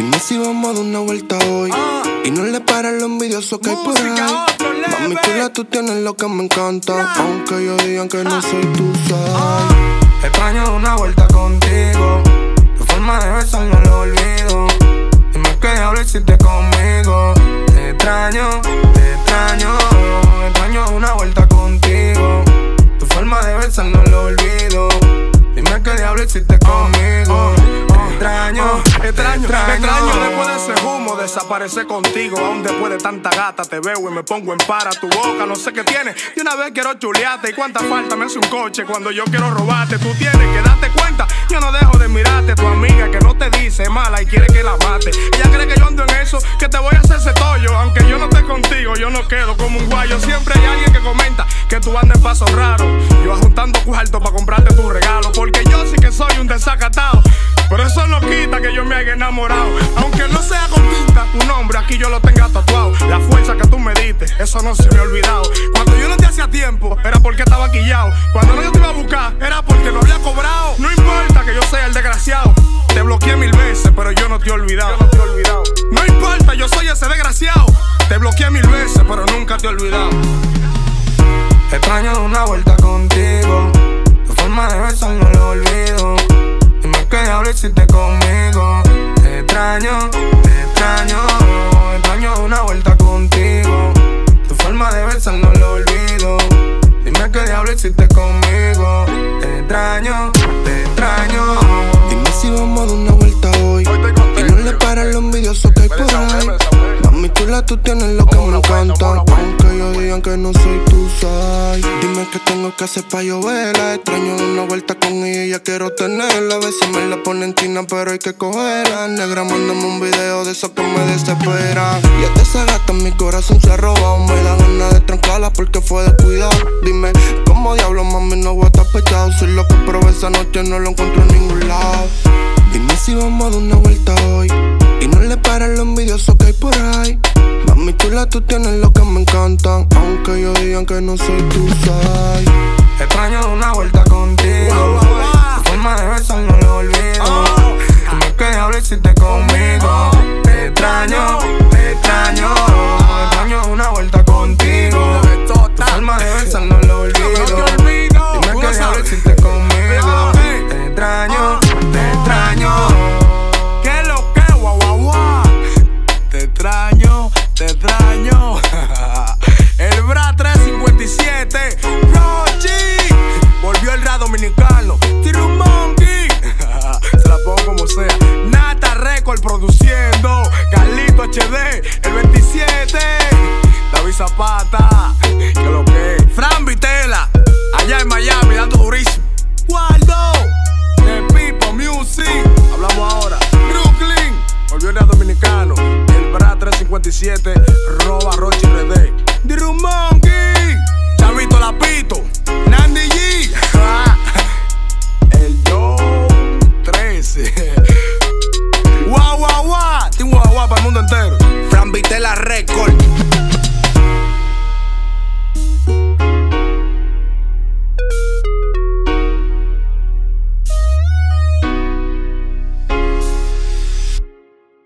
Dime si vamos a dar una vuelta hoy. Y no le paran los envidiosos que hay por ahí. Mami chula, tú tienes lo que me encanta. Aunque ellos digan que no soy tu side. Extraño una vuelta contigo. Tu forma de besar no lo olvido. Dime que diablo hiciste conmigo. Te extraño, te extraño. Extraño una vuelta contigo. Tu forma de besar no lo olvido. Dime que diablo hiciste conmigo. Te extraño, Extraño, te extraño después de ese humo desaparecer contigo. Aún después de tanta gata te veo y me pongo en para tu boca. No sé qué tiene. Y una vez quiero chulearte. ¿Y cuánta falta me hace un coche cuando yo quiero robarte? Tú tienes que darte cuenta. Yo no dejo de mirarte. Tu amiga que no te dice mala y quiere que la mate. Ella cree que yo ando en eso, que te voy a hacer ese tollo. Aunque yo no esté contigo, yo no quedo como un guayo. Siempre hay alguien que comenta que tú andas en paso raro. Yo juntando cuarto para comprarte enamorado. Aunque no sea con tinta, tu nombre aquí yo lo tenga tatuado. La fuerza que tú me diste, eso no se me ha olvidado. Cuando yo no te hacía tiempo, era porque estaba quillado. Cuando no yo te iba a buscar, era porque no había cobrado. No importa que yo sea el desgraciado. Te bloqueé mil veces, pero yo no te he olvidado. no, te he olvidado. no importa, yo soy ese desgraciado. Te bloqueé mil veces, pero nunca te he olvidado. Extraño una vuelta contigo. Tu forma de besar no lo olvido. Que diablo hiciste conmigo. Te extraño, te extraño. Extraño una vuelta contigo. Tu forma de besar no lo olvido. Dime que diablo hiciste conmigo. Te extraño. Tú tienes lo que me encanta. Aunque ellos digan que no soy tu side. Dime qué tengo que hacer para lloverla. Extraño una vuelta con ella, ya quiero tenerla. A veces me la ponen china, pero hay que cogerla. Negra, mándame un video de eso que me desespera. Y hasta esa gata mi corazón se ha robado. Me da ganas de trancarla porque fue descuidado. Dime, ¿cómo diablo, mami, no voy a estar pechado? Si lo que probé esa noche no lo encuentro en ningún lado. Dime si vamos a dar una vuelta hoy. Y no le paran los envidiosos que hay por ahí. Tú tienes lo que me encanta. Aunque ellos digan que no soy tu side. Extraño una vuelta contigo. Tu forma de besar no lo olvido. Dime que diablo hiciste conmigo. Te extraño, te extraño. Extraño una vuelta contigo. Tu forma de besar no lo olvido. Dime que diablo hiciste conmigo. Te extraño, te extraño. ¿Qué lo que, guau, guau, guau? Te extraño, extraño. el Bra 357, Rochi. Volvió el rap dominicano. Tiro un monkey. Se la pongo como sea. Nata Record produciendo. Carlito HD, el 27. David Zapata. 357. Roba Rochi RD. Diru Monkey. Chavito Lapito. Nandy G. El Joe 13. Guau, guau, guau. Team guau, para el mundo entero.